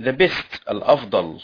the best الأفضل